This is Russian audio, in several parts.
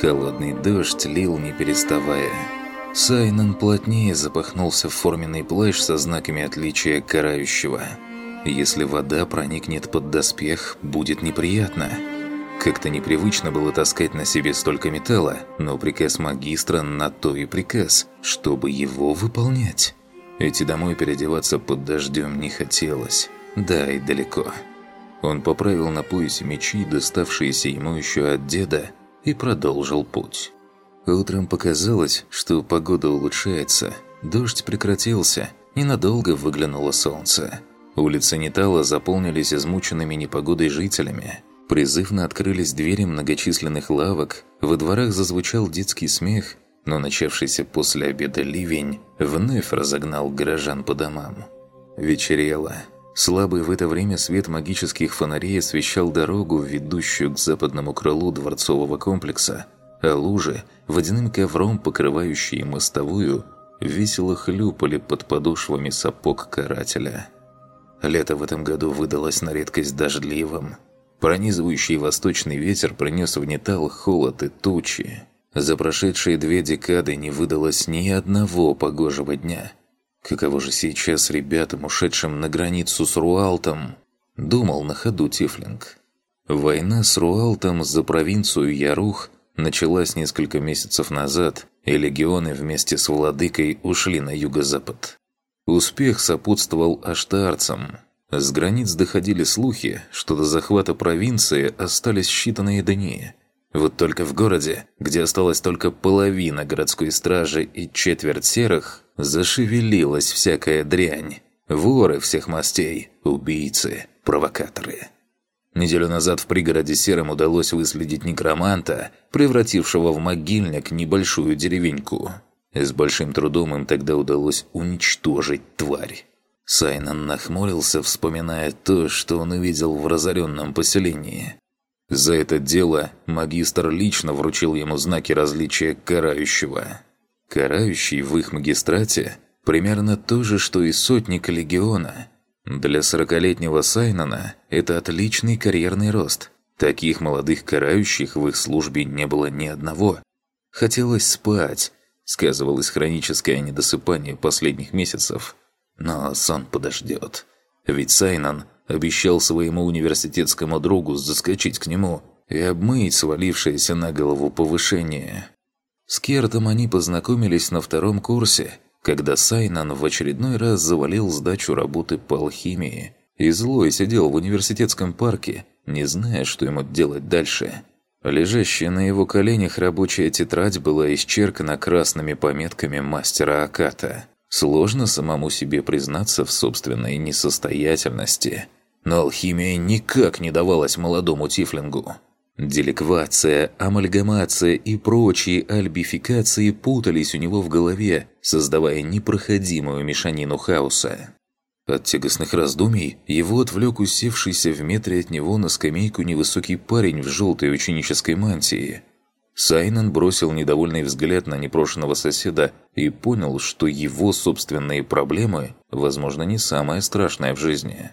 Холодный дождь лил не переставая. Сайнон плотнее запахнулся в форменный плащ со знаками отличия карающего. Если вода проникнет под доспех, будет неприятно. Как-то непривычно было таскать на себе столько металла, но приказ магистра на то и приказ, чтобы его выполнять. Идти домой переодеваться под дождем не хотелось. Да, и далеко. Он поправил на поясе мечи, доставшиеся ему еще от деда, и продолжил путь. Утром показалось, что погода улучшается. Дождь прекратился, ненадолго выглянуло солнце. Улицы Нетала заполнились измученными непогодой жителями. Призывно открылись двери многочисленных лавок, во дворах зазвучал детский смех, но начавшийся после обеда ливень вновь разогнал горожан по домам. Вечерело. Слабый в это время свет магических фонарей освещал дорогу, ведущую к западному крылу дворцового комплекса, а лужи, водяным ковром покрывающие мостовую, весело хлюпали под подошвами сапог карателя. Лето в этом году выдалось на редкость дождливым. Пронизывающий восточный ветер принес в Нетал холод и тучи. За прошедшие две декады не выдалось ни одного погожего дня – Каково же сейчас ребятам, ушедшим на границу с Руалтом? Думал на ходу Тифлинг. Война с Руалтом за провинцию Ярух началась несколько месяцев назад, и легионы вместе с владыкой ушли на юго-запад. Успех сопутствовал аштарцам. С границ доходили слухи, что до захвата провинции остались считанные дни. Вот только в городе, где осталась только половина городской стражи и четверть серых, Зашевелилась всякая дрянь. Воры всех мастей, убийцы, провокаторы. Неделю назад в пригороде Серым удалось выследить некроманта, превратившего в могильник небольшую деревеньку. С большим трудом им тогда удалось уничтожить тварь. Сайнон нахмурился, вспоминая то, что он увидел в разоренном поселении. За это дело магистр лично вручил ему знаки различия карающего. Карающий в их магистрате примерно то же, что и сотник легиона. Для сорокалетнего Сайнона это отличный карьерный рост. Таких молодых карающих в их службе не было ни одного. Хотелось спать, сказывалось хроническое недосыпание последних месяцев. Но сон подождет. Ведь Сайнон обещал своему университетскому другу заскочить к нему и обмыть свалившееся на голову повышение. С Кертом они познакомились на втором курсе, когда Сайнан в очередной раз завалил сдачу работы по алхимии. И злой сидел в университетском парке, не зная, что ему делать дальше. Лежащая на его коленях рабочая тетрадь была исчеркана красными пометками мастера Аката. Сложно самому себе признаться в собственной несостоятельности. Но алхимия никак не давалась молодому Тифлингу. Деликвация, амальгамация и прочие альбификации путались у него в голове, создавая непроходимую мешанину хаоса. От тягостных раздумий его отвлек усевшийся в метре от него на скамейку невысокий парень в желтой ученической мантии. Сайнан бросил недовольный взгляд на непрошенного соседа и понял, что его собственные проблемы, возможно, не самое страшное в жизни.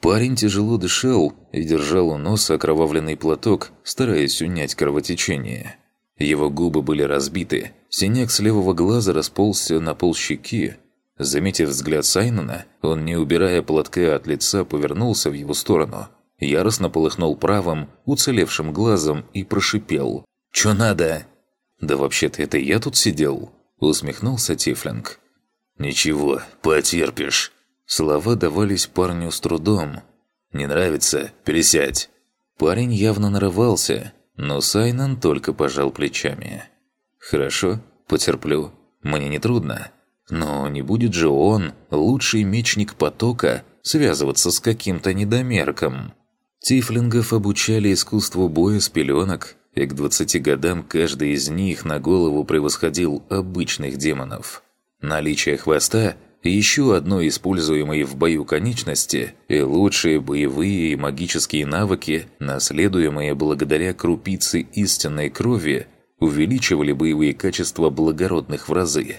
Парень тяжело дышал и держал у носа окровавленный платок, стараясь унять кровотечение. Его губы были разбиты, синяк с левого глаза расползся на пол щеки. Заметив взгляд Сайнона, он, не убирая платка от лица, повернулся в его сторону. Яростно полыхнул правым, уцелевшим глазом и прошипел. «Чё надо?» «Да вообще-то это я тут сидел», — усмехнулся Тифлинг. «Ничего, потерпишь», Слова давались парню с трудом. «Не нравится? Пересядь!» Парень явно нарывался, но Сайнан только пожал плечами. «Хорошо, потерплю. Мне не трудно. Но не будет же он, лучший мечник потока, связываться с каким-то недомерком». Тифлингов обучали искусству боя с пеленок, и к 20 годам каждый из них на голову превосходил обычных демонов. Наличие хвоста – еще одной используемой в бою конечности и лучшие боевые и магические навыки, наследуемые благодаря крупице истинной крови, увеличивали боевые качества благородных в разы.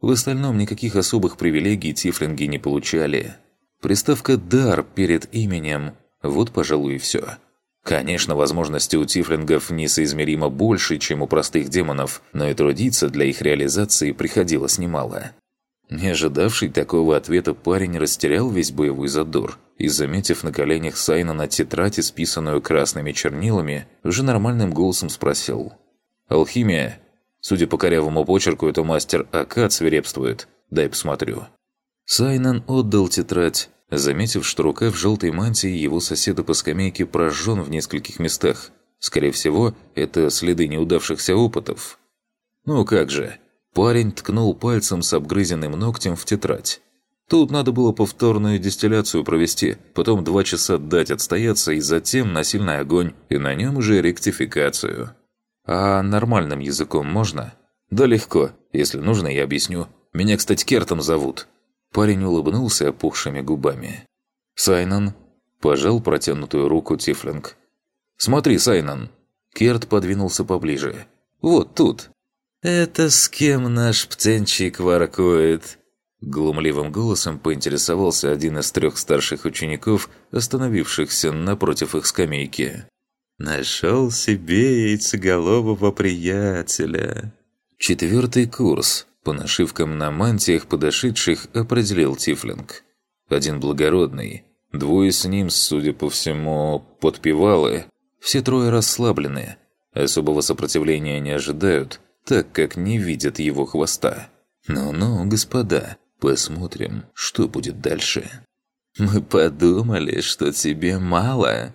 В остальном никаких особых привилегий тифлинги не получали. Приставка «дар» перед именем – вот, пожалуй, и все. Конечно, возможности у тифлингов несоизмеримо больше, чем у простых демонов, но и трудиться для их реализации приходилось немало. Не ожидавший такого ответа парень растерял весь боевой задор и, заметив на коленях Сайна на тетрадь, исписанную красными чернилами, уже нормальным голосом спросил. «Алхимия? Судя по корявому почерку, это мастер Акад свирепствует. Дай посмотрю». Сайнан отдал тетрадь, заметив, что рука в желтой мантии его соседа по скамейке прожжен в нескольких местах. Скорее всего, это следы неудавшихся опытов. Ну как же, парень ткнул пальцем с обгрызенным ногтем в тетрадь. Тут надо было повторную дистилляцию провести, потом два часа дать отстояться и затем на сильный огонь, и на нем уже ректификацию. А нормальным языком можно? Да легко, если нужно, я объясню. Меня, кстати, Кертом зовут. Парень улыбнулся опухшими губами. «Сайнан?» – пожал протянутую руку Тифлинг. «Смотри, Сайнан!» Керт подвинулся поближе. «Вот тут!» «Это с кем наш птенчик воркует?» Глумливым голосом поинтересовался один из трех старших учеников, остановившихся напротив их скамейки. «Нашел себе яйцеголового приятеля». Четвертый курс. По нашивкам на мантиях подошедших определил Тифлинг. Один благородный, двое с ним, судя по всему, подпевалы. Все трое расслаблены, особого сопротивления не ожидают, так как не видят его хвоста. «Ну-ну, господа, посмотрим, что будет дальше». «Мы подумали, что тебе мало».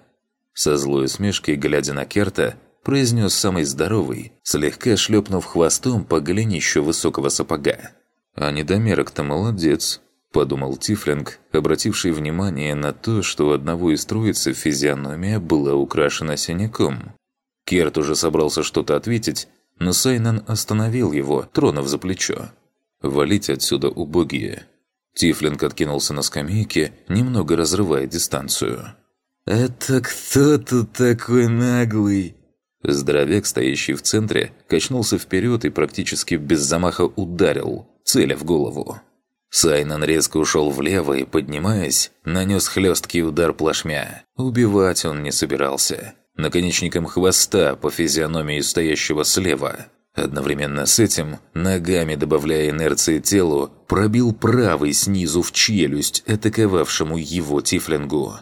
Со злой усмешкой, глядя на Керта, произнес самый здоровый, слегка шлепнув хвостом по голенищу высокого сапога. «А недомерок-то молодец», – подумал Тифлинг, обративший внимание на то, что у одного из троицы физиономия была украшена синяком. Керт уже собрался что-то ответить, но Сайнан остановил его, тронув за плечо. «Валить отсюда, убогие!» Тифлинг откинулся на скамейке, немного разрывая дистанцию. «Это кто тут такой наглый?» Здоровяк, стоящий в центре, качнулся вперед и практически без замаха ударил, целя в голову. Сайнан резко ушел влево и, поднимаясь, нанес хлесткий удар плашмя. Убивать он не собирался. Наконечником хвоста по физиономии стоящего слева. Одновременно с этим, ногами добавляя инерции телу, пробил правый снизу в челюсть атаковавшему его тифлингу.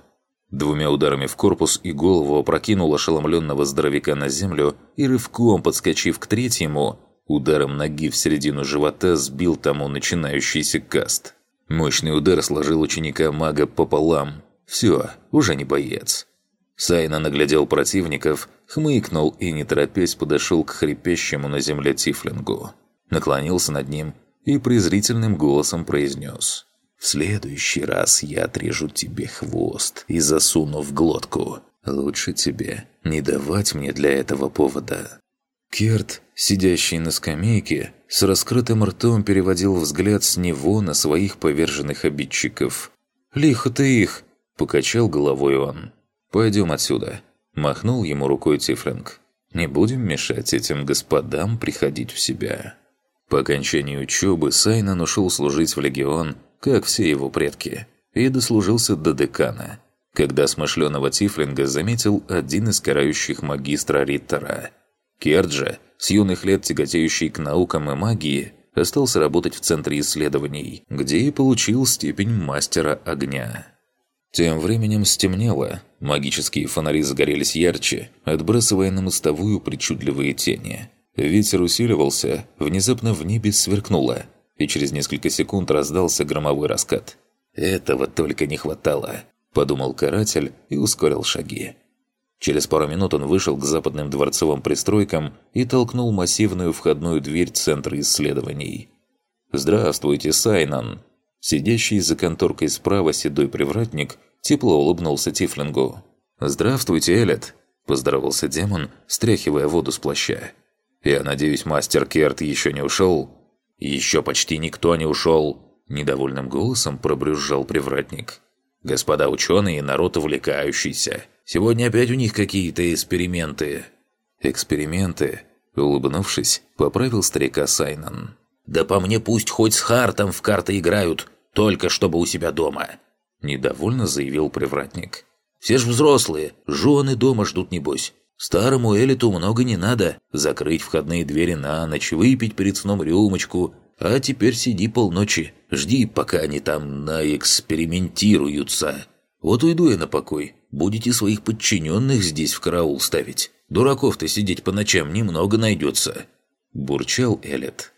Двумя ударами в корпус и голову опрокинул ошеломленного здоровяка на землю и рывком, подскочив к третьему, ударом ноги в середину живота сбил тому начинающийся каст. Мощный удар сложил ученика мага пополам. Все, уже не боец. Сайна наглядел противников, хмыкнул и, не торопясь, подошел к хрипящему на земле Тифлингу. Наклонился над ним и презрительным голосом произнес – в следующий раз я отрежу тебе хвост и засуну в глотку. Лучше тебе не давать мне для этого повода». Керт, сидящий на скамейке, с раскрытым ртом переводил взгляд с него на своих поверженных обидчиков. «Лихо ты их!» – покачал головой он. «Пойдем отсюда», – махнул ему рукой Тифлинг. «Не будем мешать этим господам приходить в себя». По окончании учебы Сайнан ушел служить в Легион как все его предки, и дослужился до декана, когда смышленого Тифлинга заметил один из карающих магистра Риттера. Керджа, с юных лет тяготеющий к наукам и магии, остался работать в Центре исследований, где и получил степень мастера огня. Тем временем стемнело, магические фонари загорелись ярче, отбрасывая на мостовую причудливые тени. Ветер усиливался, внезапно в небе сверкнуло – и через несколько секунд раздался громовой раскат. «Этого только не хватало», – подумал каратель и ускорил шаги. Через пару минут он вышел к западным дворцовым пристройкам и толкнул массивную входную дверь Центра исследований. «Здравствуйте, Сайнан!» Сидящий за конторкой справа седой привратник тепло улыбнулся Тифлингу. «Здравствуйте, Элет!» – поздоровался демон, стряхивая воду с плаща. «Я надеюсь, мастер Керт еще не ушел?» «Еще почти никто не ушел!» – недовольным голосом пробрюзжал привратник. «Господа ученые и народ увлекающийся. Сегодня опять у них какие-то эксперименты». «Эксперименты?» – улыбнувшись, поправил старика Сайнан. «Да по мне пусть хоть с Хартом в карты играют, только чтобы у себя дома!» – недовольно заявил привратник. Все ж взрослые, жены дома ждут небось. Старому элиту много не надо. Закрыть входные двери на ночь, выпить перед сном рюмочку. А теперь сиди полночи, жди, пока они там наэкспериментируются. Вот уйду я на покой. Будете своих подчиненных здесь в караул ставить. Дураков-то сидеть по ночам немного найдется. Бурчал Элет.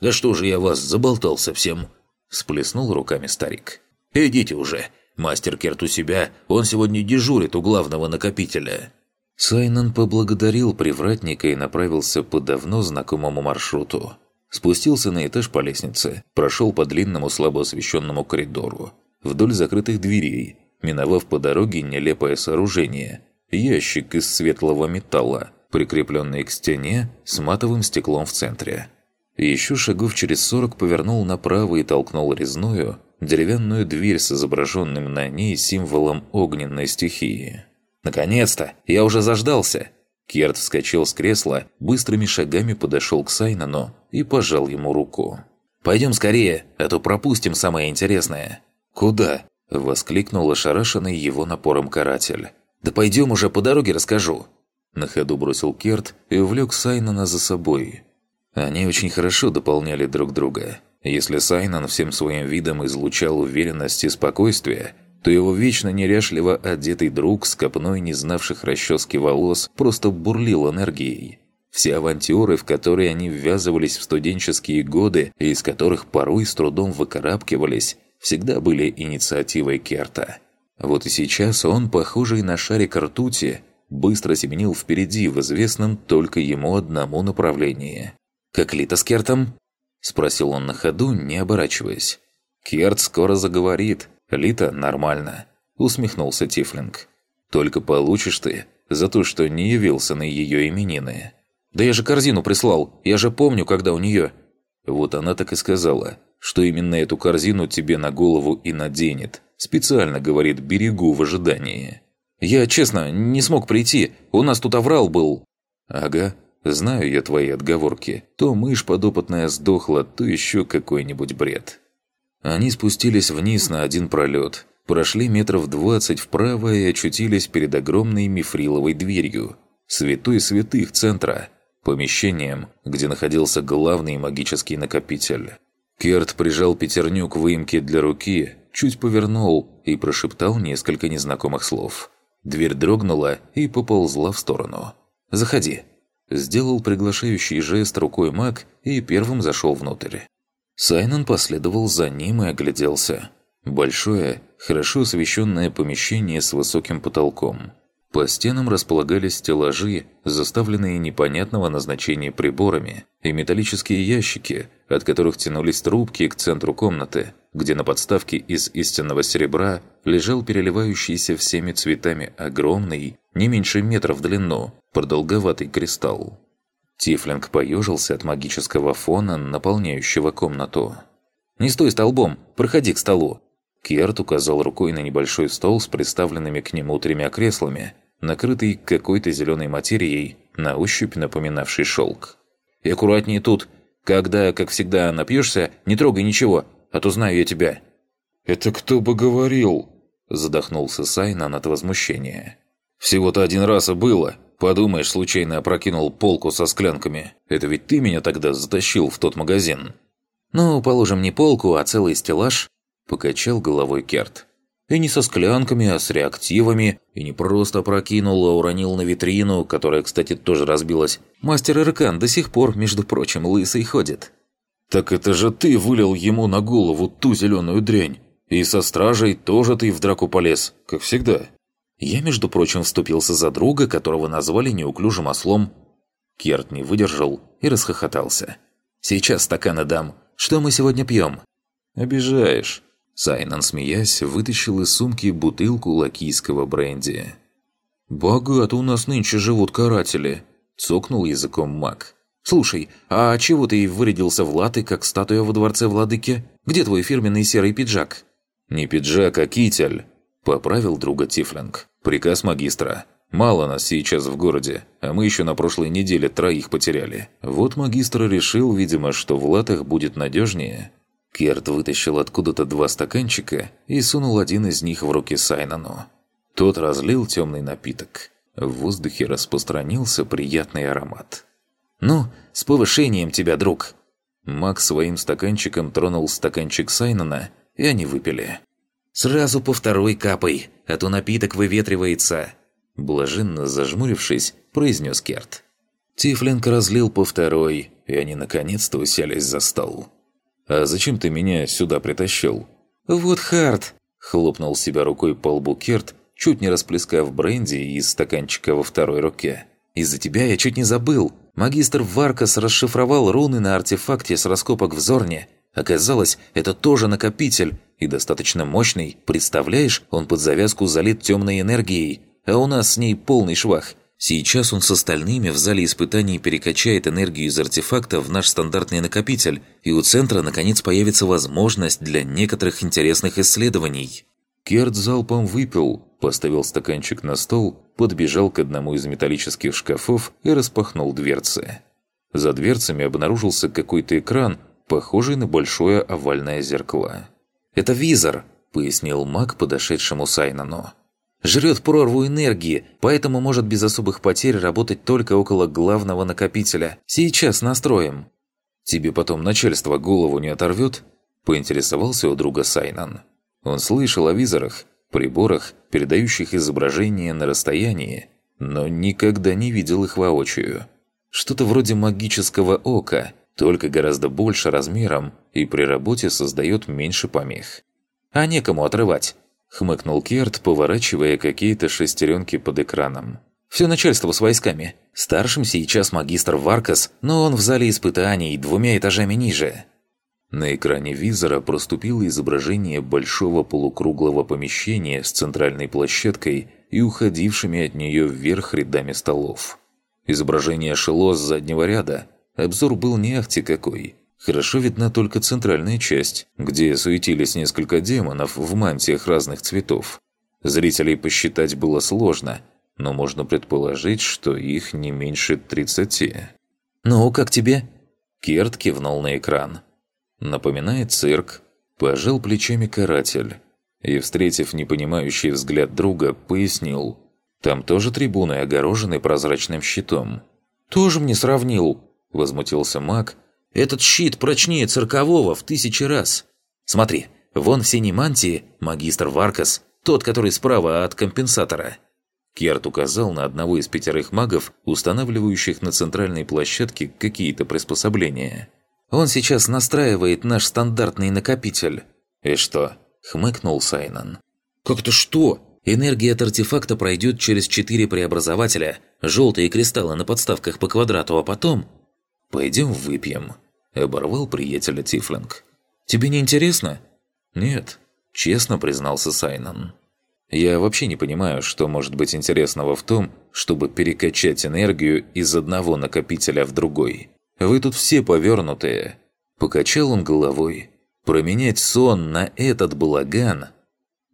«Да что же я вас заболтал совсем?» Сплеснул руками старик. «Идите уже. Мастер Керт у себя, он сегодня дежурит у главного накопителя». Сайнан поблагодарил привратника и направился по давно знакомому маршруту. Спустился на этаж по лестнице, прошел по длинному слабо освещенному коридору, вдоль закрытых дверей, миновав по дороге нелепое сооружение – ящик из светлого металла, прикрепленный к стене с матовым стеклом в центре. Еще шагов через сорок повернул направо и толкнул резную, деревянную дверь с изображенным на ней символом огненной стихии. «Наконец-то! Я уже заждался!» Керт вскочил с кресла, быстрыми шагами подошел к Сайнану и пожал ему руку. «Пойдем скорее, а то пропустим самое интересное». «Куда?» – воскликнул ошарашенный его напором каратель. «Да пойдем уже, по дороге расскажу». На ходу бросил Керт и увлек Сайнана за собой. Они очень хорошо дополняли друг друга. Если Сайнан всем своим видом излучал уверенность и спокойствие, то его вечно неряшливо одетый друг с копной не знавших расчески волос просто бурлил энергией. Все авантюры, в которые они ввязывались в студенческие годы и из которых порой с трудом выкарабкивались, всегда были инициативой Керта. Вот и сейчас он, похожий на шарик ртути, быстро семенил впереди в известном только ему одному направлении. «Как Лита с Кертом?» – спросил он на ходу, не оборачиваясь. «Керт скоро заговорит. Лита нормально», – усмехнулся Тифлинг. «Только получишь ты за то, что не явился на ее именины». «Да я же корзину прислал, я же помню, когда у нее...» Вот она так и сказала, что именно эту корзину тебе на голову и наденет. Специально, говорит, берегу в ожидании. «Я, честно, не смог прийти, у нас тут аврал был». «Ага, знаю я твои отговорки. То мышь подопытная сдохла, то еще какой-нибудь бред». Они спустились вниз на один пролет, прошли метров двадцать вправо и очутились перед огромной мифриловой дверью. Святой святых центра – помещением, где находился главный магический накопитель. Керт прижал пятерню к выемке для руки, чуть повернул и прошептал несколько незнакомых слов. Дверь дрогнула и поползла в сторону. «Заходи!» Сделал приглашающий жест рукой маг и первым зашел внутрь. Сайнон последовал за ним и огляделся. Большое, хорошо освещенное помещение с высоким потолком. По стенам располагались стеллажи, заставленные непонятного назначения приборами, и металлические ящики, от которых тянулись трубки к центру комнаты, где на подставке из истинного серебра лежал переливающийся всеми цветами огромный, не меньше метра в длину, продолговатый кристалл. Тифлинг поежился от магического фона, наполняющего комнату. «Не стой столбом, проходи к столу. Керт указал рукой на небольшой стол с представленными к нему тремя креслами, накрытый какой-то зеленой материей, на ощупь напоминавший шелк. «И аккуратнее тут. Когда, как всегда, напьешься, не трогай ничего, а то знаю я тебя». «Это кто бы говорил?» – задохнулся Сайнан от возмущения. «Всего-то один раз и было. Подумаешь, случайно опрокинул полку со склянками. Это ведь ты меня тогда затащил в тот магазин». «Ну, положим, не полку, а целый стеллаж», Покачал головой Керт. И не со склянками, а с реактивами. И не просто прокинул, а уронил на витрину, которая, кстати, тоже разбилась. Мастер Иркан до сих пор, между прочим, лысый ходит. «Так это же ты вылил ему на голову ту зеленую дрянь. И со стражей тоже ты в драку полез, как всегда». Я, между прочим, вступился за друга, которого назвали неуклюжим ослом. Керт не выдержал и расхохотался. «Сейчас стаканы дам. Что мы сегодня пьем?» «Обижаешь». Сайнан, смеясь, вытащил из сумки бутылку лакийского бренди. «Богато у нас нынче живут каратели», – цокнул языком маг. «Слушай, а чего ты вырядился в латы, как статуя во дворце владыки? Где твой фирменный серый пиджак?» «Не пиджак, а китель», – поправил друга Тифлинг. «Приказ магистра. Мало нас сейчас в городе, а мы еще на прошлой неделе троих потеряли. Вот магистр решил, видимо, что в латах будет надежнее, Керт вытащил откуда-то два стаканчика и сунул один из них в руки Сайнону. Тот разлил темный напиток. В воздухе распространился приятный аромат. «Ну, с повышением тебя, друг!» Мак своим стаканчиком тронул стаканчик Сайнона, и они выпили. «Сразу по второй капай, а то напиток выветривается!» Блаженно зажмурившись, произнес Керт. Тифлинг разлил по второй, и они наконец-то уселись за стол. «А зачем ты меня сюда притащил?» «Вот Харт!» – хлопнул себя рукой по лбу Керт, чуть не расплескав бренди из стаканчика во второй руке. «Из-за тебя я чуть не забыл. Магистр Варкас расшифровал руны на артефакте с раскопок в Зорне. Оказалось, это тоже накопитель, и достаточно мощный. Представляешь, он под завязку залит темной энергией, а у нас с ней полный швах. Сейчас он с остальными в зале испытаний перекачает энергию из артефакта в наш стандартный накопитель, и у центра наконец появится возможность для некоторых интересных исследований. Керт залпом выпил, поставил стаканчик на стол, подбежал к одному из металлических шкафов и распахнул дверцы. За дверцами обнаружился какой-то экран, похожий на большое овальное зеркало. «Это визор», — пояснил маг подошедшему Сайнону. Жрет прорву энергии, поэтому может без особых потерь работать только около главного накопителя. Сейчас настроим». «Тебе потом начальство голову не оторвет?» – поинтересовался у друга Сайнан. Он слышал о визорах, приборах, передающих изображение на расстоянии, но никогда не видел их воочию. Что-то вроде магического ока, только гораздо больше размером и при работе создает меньше помех. «А некому отрывать. – хмыкнул Керт, поворачивая какие-то шестеренки под экраном. «Все начальство с войсками. Старшим сейчас магистр Варкас, но он в зале испытаний, двумя этажами ниже». На экране визора проступило изображение большого полукруглого помещения с центральной площадкой и уходившими от нее вверх рядами столов. Изображение шло с заднего ряда. Обзор был не ахти какой. Хорошо видна только центральная часть, где суетились несколько демонов в мантиях разных цветов. Зрителей посчитать было сложно, но можно предположить, что их не меньше 30. «Ну, как тебе?» Керт кивнул на экран. Напоминает цирк. Пожал плечами каратель. И, встретив непонимающий взгляд друга, пояснил. Там тоже трибуны огорожены прозрачным щитом. «Тоже мне сравнил!» – возмутился маг – этот щит прочнее циркового в тысячи раз. Смотри, вон в синей мантии магистр Варкас, тот, который справа от компенсатора». Керт указал на одного из пятерых магов, устанавливающих на центральной площадке какие-то приспособления. «Он сейчас настраивает наш стандартный накопитель». «И что?» – хмыкнул Сайнан. «Как это что?» Энергия от артефакта пройдет через четыре преобразователя, желтые кристаллы на подставках по квадрату, а потом «Пойдем выпьем», – оборвал приятеля Тифлинг. «Тебе не интересно?» «Нет», – честно признался Сайнон. «Я вообще не понимаю, что может быть интересного в том, чтобы перекачать энергию из одного накопителя в другой. Вы тут все повернутые». Покачал он головой. «Променять сон на этот балаган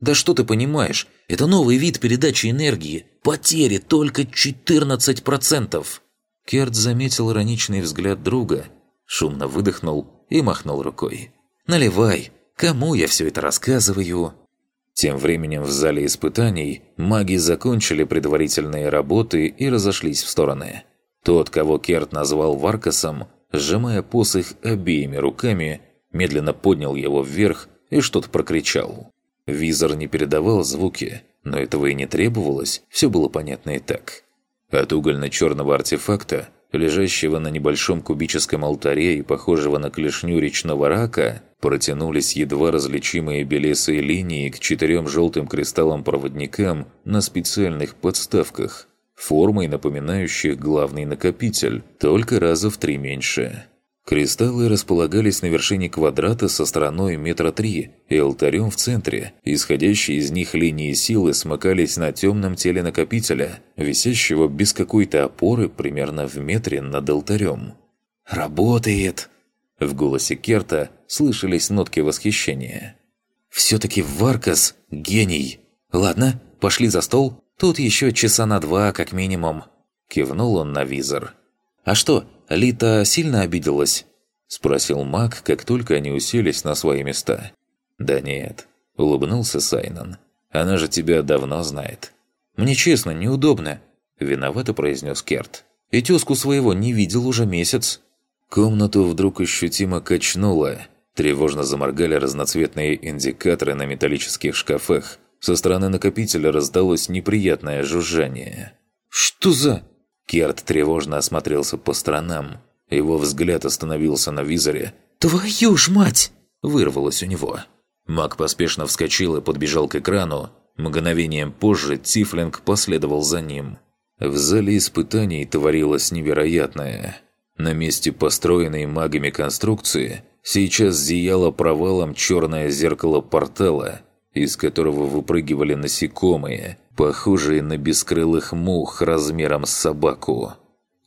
«Да что ты понимаешь? Это новый вид передачи энергии. Потери только 14%!» Керт заметил ироничный взгляд друга, шумно выдохнул и махнул рукой. «Наливай! Кому я все это рассказываю?» Тем временем в зале испытаний маги закончили предварительные работы и разошлись в стороны. Тот, кого Керт назвал Варкасом, сжимая посох обеими руками, медленно поднял его вверх и что-то прокричал. Визор не передавал звуки, но этого и не требовалось, все было понятно и так. От угольно-черного артефакта, лежащего на небольшом кубическом алтаре и похожего на клешню речного рака, протянулись едва различимые белесые линии к четырем желтым кристаллам-проводникам на специальных подставках, формой напоминающих главный накопитель, только раза в три меньше. Кристаллы располагались на вершине квадрата со стороной метра три и алтарем в центре. Исходящие из них линии силы смыкались на темном теле накопителя, висящего без какой-то опоры примерно в метре над алтарем. «Работает!» В голосе Керта слышались нотки восхищения. «Все-таки Варкас – гений! Ладно, пошли за стол. Тут еще часа на два, как минимум». Кивнул он на визор. «А что, Лита сильно обиделась?» – спросил маг, как только они уселись на свои места. «Да нет», – улыбнулся Сайнон. «Она же тебя давно знает. Мне честно, неудобно», – виновато произнес Керт. «И тезку своего не видел уже месяц». Комнату вдруг ощутимо качнуло. Тревожно заморгали разноцветные индикаторы на металлических шкафах. Со стороны накопителя раздалось неприятное жужжание. «Что за...» Керт тревожно осмотрелся по сторонам. Его взгляд остановился на визоре. «Твою ж мать!» – вырвалось у него. Маг поспешно вскочил и подбежал к экрану. Мгновением позже Тифлинг последовал за ним. В зале испытаний творилось невероятное. На месте построенной магами конструкции сейчас зияло провалом черное зеркало портала, из которого выпрыгивали насекомые, похожие на бескрылых мух размером с собаку.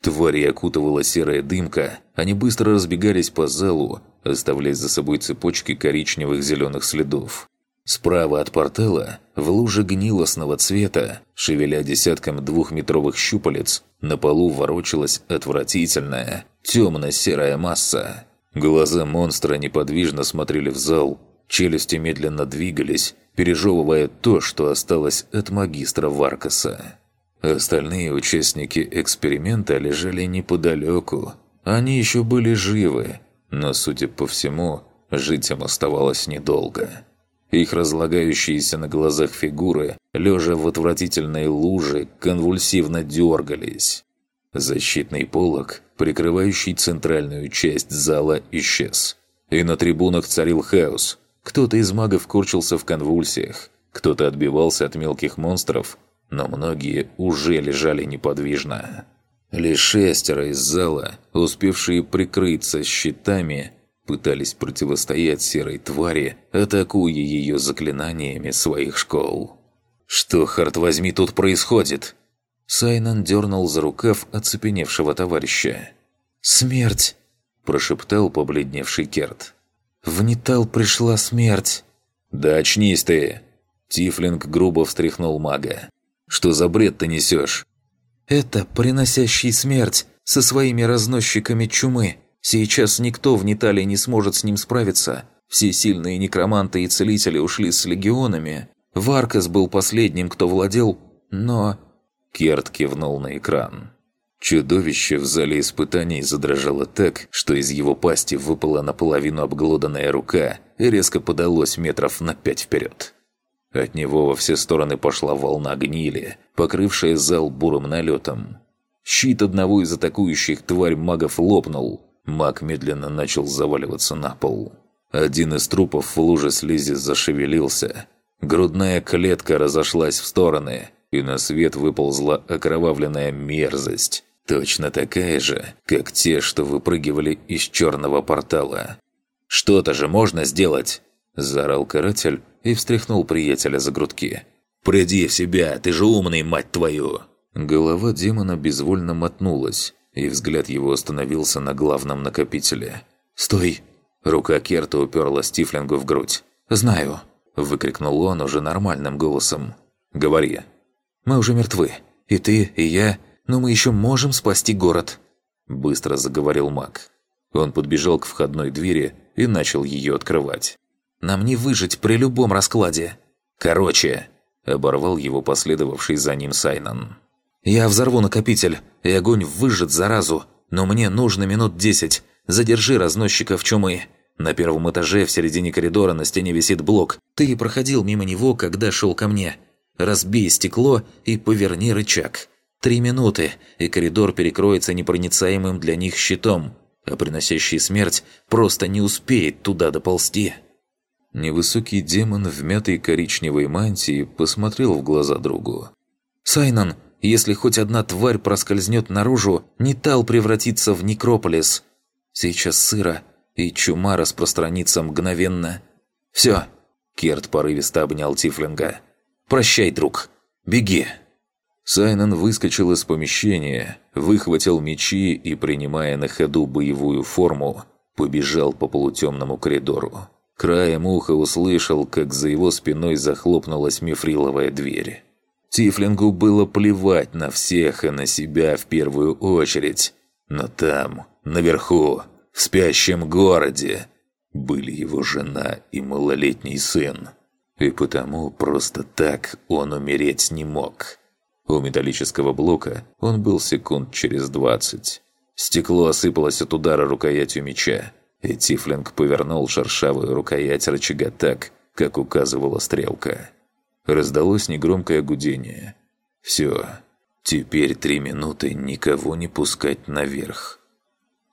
Твари окутывала серая дымка, они быстро разбегались по залу, оставляя за собой цепочки коричневых зеленых следов. Справа от портала, в луже гнилостного цвета, шевеля десятком двухметровых щупалец, на полу ворочалась отвратительная, темно-серая масса. Глаза монстра неподвижно смотрели в зал, челюсти медленно двигались, пережевывая то, что осталось от магистра Варкаса. Остальные участники эксперимента лежали неподалеку. Они еще были живы, но, судя по всему, жить им оставалось недолго. Их разлагающиеся на глазах фигуры, лежа в отвратительной луже, конвульсивно дергались. Защитный полог, прикрывающий центральную часть зала, исчез. И на трибунах царил хаос. Кто-то из магов корчился в конвульсиях, кто-то отбивался от мелких монстров, но многие уже лежали неподвижно. Лишь шестеро из зала, успевшие прикрыться щитами, пытались противостоять серой твари, атакуя ее заклинаниями своих школ. «Что, харт возьми, тут происходит?» Сайнан дернул за рукав оцепеневшего товарища. «Смерть!» – прошептал побледневший Керт. «В Нитал пришла смерть!» «Да очнись ты!» Тифлинг грубо встряхнул мага. «Что за бред ты несешь?» «Это приносящий смерть со своими разносчиками чумы. Сейчас никто в Нитале не сможет с ним справиться. Все сильные некроманты и целители ушли с легионами. Варкас был последним, кто владел, но Керт кивнул на экран. Чудовище в зале испытаний задрожало так, что из его пасти выпала наполовину обглоданная рука и резко подалось метров на пять вперед. От него во все стороны пошла волна гнили, покрывшая зал бурым налетом. Щит одного из атакующих тварь магов лопнул. Маг медленно начал заваливаться на пол. Один из трупов в луже слизи зашевелился. Грудная клетка разошлась в стороны – и на свет выползла окровавленная мерзость, точно такая же, как те, что выпрыгивали из черного портала. «Что-то же можно сделать!» – заорал каратель и встряхнул приятеля за грудки. «Приди в себя, ты же умный, мать твою!» Голова демона безвольно мотнулась, и взгляд его остановился на главном накопителе. «Стой!» Рука Керта уперла Стифлингу в грудь. «Знаю!» – выкрикнул он уже нормальным голосом. «Говори!» Мы уже мертвы. И ты, и я. Но мы еще можем спасти город». Быстро заговорил маг. Он подбежал к входной двери и начал ее открывать. «Нам не выжить при любом раскладе». «Короче», – оборвал его последовавший за ним Сайнан. «Я взорву накопитель, и огонь выжжет заразу, но мне нужно минут десять. Задержи разносчиков чумы. На первом этаже в середине коридора на стене висит блок. Ты проходил мимо него, когда шел ко мне. Разбей стекло и поверни рычаг. Три минуты, и коридор перекроется непроницаемым для них щитом, а приносящий смерть просто не успеет туда доползти. Невысокий демон в мятой коричневой мантии посмотрел в глаза другу. «Сайнан, если хоть одна тварь проскользнет наружу, Нитал превратится в некрополис. Сейчас сыро, и чума распространится мгновенно. Все!» Керт порывисто обнял Тифлинга. Прощай, друг. Беги!» Сайнон выскочил из помещения, выхватил мечи и, принимая на ходу боевую форму, побежал по полутемному коридору. Краем уха услышал, как за его спиной захлопнулась мифриловая дверь. Тифлингу было плевать на всех и на себя в первую очередь. Но там, наверху, в спящем городе, были его жена и малолетний сын. И потому просто так он умереть не мог. У металлического блока он был секунд через двадцать. Стекло осыпалось от удара рукоятью меча, и Тифлинг повернул шершавую рукоять рычага так, как указывала стрелка. Раздалось негромкое гудение. «Все. Теперь три минуты никого не пускать наверх».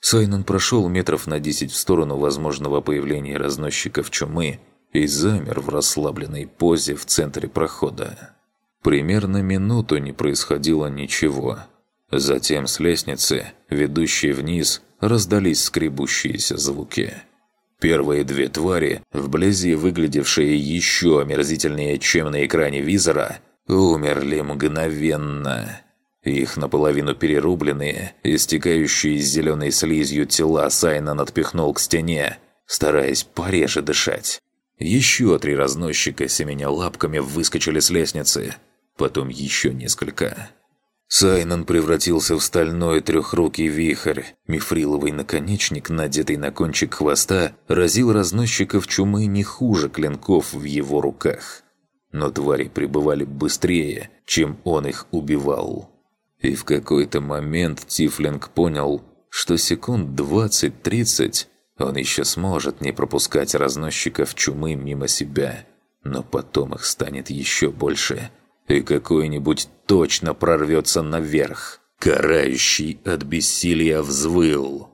Сайнон прошел метров на десять в сторону возможного появления разносчиков чумы и замер в расслабленной позе в центре прохода. Примерно минуту не происходило ничего. Затем с лестницы, ведущей вниз, раздались скребущиеся звуки. Первые две твари, вблизи выглядевшие еще омерзительнее, чем на экране визора, умерли мгновенно. Их наполовину перерубленные, истекающие зеленой слизью тела Сайнан отпихнул к стене, стараясь пореже дышать. Еще три разносчика, семеня лапками, выскочили с лестницы. Потом еще несколько. Сайнан превратился в стальной трехрукий вихрь. Мифриловый наконечник, надетый на кончик хвоста, разил разносчиков чумы не хуже клинков в его руках. Но твари пребывали быстрее, чем он их убивал. И в какой-то момент Тифлинг понял, что секунд 20-30 он еще сможет не пропускать разносчиков чумы мимо себя. Но потом их станет еще больше – и какой-нибудь точно прорвется наверх. Карающий от бессилия взвыл.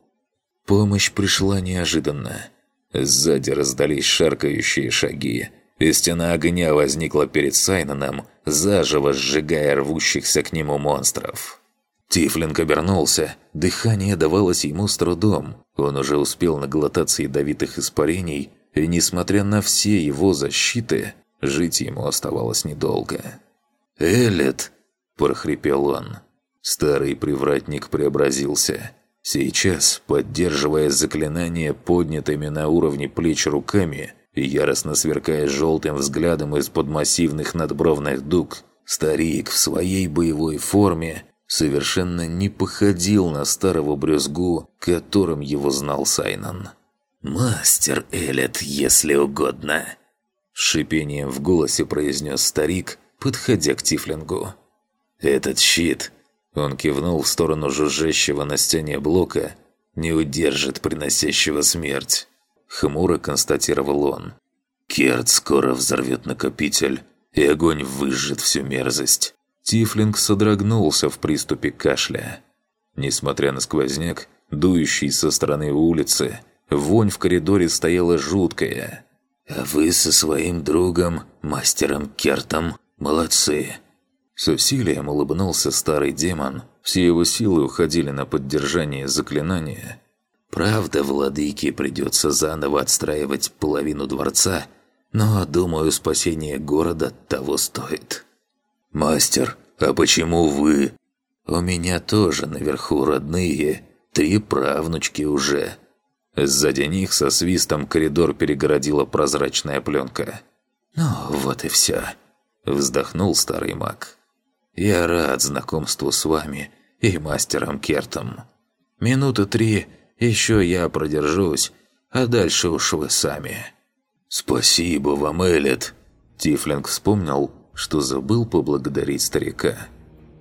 Помощь пришла неожиданно. Сзади раздались шаркающие шаги, и стена огня возникла перед Сайноном, заживо сжигая рвущихся к нему монстров. Тифлинг обернулся, дыхание давалось ему с трудом. Он уже успел наглотаться ядовитых испарений, и, несмотря на все его защиты, жить ему оставалось недолго. «Элет!» – прохрипел он. Старый привратник преобразился. Сейчас, поддерживая заклинание поднятыми на уровне плеч руками и яростно сверкая желтым взглядом из-под массивных надбровных дуг, старик в своей боевой форме совершенно не походил на старого брюзгу, которым его знал Сайнан. «Мастер Элет, если угодно!» шипением в голосе произнес старик – подходя к Тифлингу. «Этот щит...» Он кивнул в сторону жужжащего на стене блока. «Не удержит приносящего смерть». Хмуро констатировал он. «Керт скоро взорвет накопитель, и огонь выжжет всю мерзость». Тифлинг содрогнулся в приступе кашля. Несмотря на сквозняк, дующий со стороны улицы, вонь в коридоре стояла жуткая. «А вы со своим другом, мастером Кертом, «Молодцы!» С усилием улыбнулся старый демон. Все его силы уходили на поддержание заклинания. «Правда, владыке придется заново отстраивать половину дворца, но, думаю, спасение города того стоит». «Мастер, а почему вы?» «У меня тоже наверху родные, три правнучки уже». Сзади них со свистом коридор перегородила прозрачная пленка. «Ну, вот и все. Вздохнул старый маг. «Я рад знакомству с вами и мастером Кертом. Минуты три еще я продержусь, а дальше уж вы сами». «Спасибо вам, Элит!» Тифлинг вспомнил, что забыл поблагодарить старика.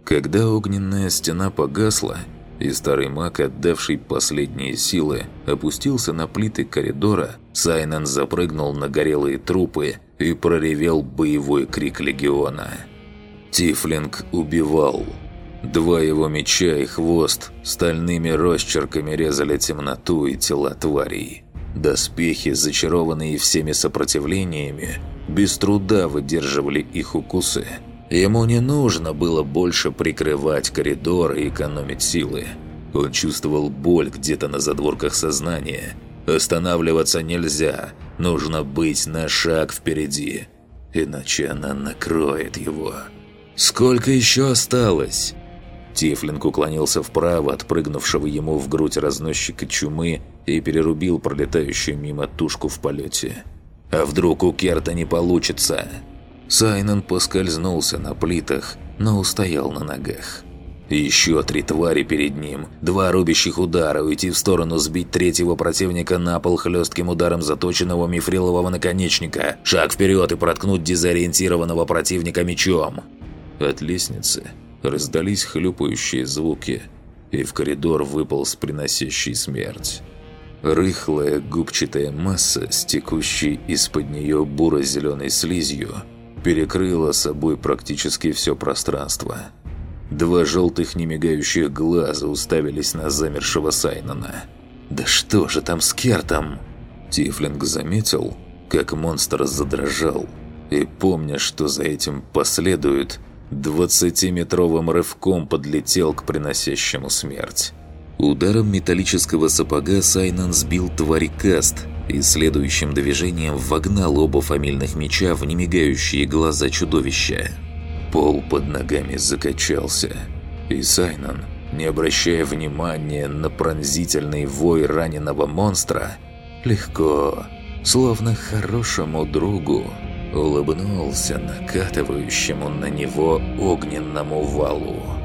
Когда огненная стена погасла, и старый маг, отдавший последние силы, опустился на плиты коридора, Сайнен запрыгнул на горелые трупы и проревел боевой крик легиона. Тифлинг убивал. Два его меча и хвост стальными росчерками резали темноту и тела тварей. Доспехи, зачарованные всеми сопротивлениями, без труда выдерживали их укусы. Ему не нужно было больше прикрывать коридоры и экономить силы. Он чувствовал боль где-то на задворках сознания – Останавливаться нельзя. Нужно быть на шаг впереди. Иначе она накроет его. «Сколько еще осталось?» Тифлинг уклонился вправо, отпрыгнувшего ему в грудь разносчика чумы и перерубил пролетающую мимо тушку в полете. «А вдруг у Керта не получится?» Сайнен поскользнулся на плитах, но устоял на ногах. Еще три твари перед ним. Два рубящих удара, уйти в сторону, сбить третьего противника на пол хлестким ударом заточенного мифрилового наконечника. Шаг вперед и проткнуть дезориентированного противника мечом. От лестницы раздались хлюпающие звуки, и в коридор выпал с приносящей смерть. Рыхлая губчатая масса, стекущей из-под нее буро-зеленой слизью, перекрыла собой практически все пространство. Два желтых немигающих глаза уставились на замершего Сайнона. «Да что же там с Кертом?» Тифлинг заметил, как монстр задрожал, и, помня, что за этим последует, двадцатиметровым рывком подлетел к приносящему смерть. Ударом металлического сапога Сайнан сбил тварь каст и следующим движением вогнал оба фамильных меча в немигающие глаза чудовища. Пол под ногами закачался, и Сайнан, не обращая внимания на пронзительный вой раненого монстра, легко, словно хорошему другу, улыбнулся накатывающему на него огненному валу.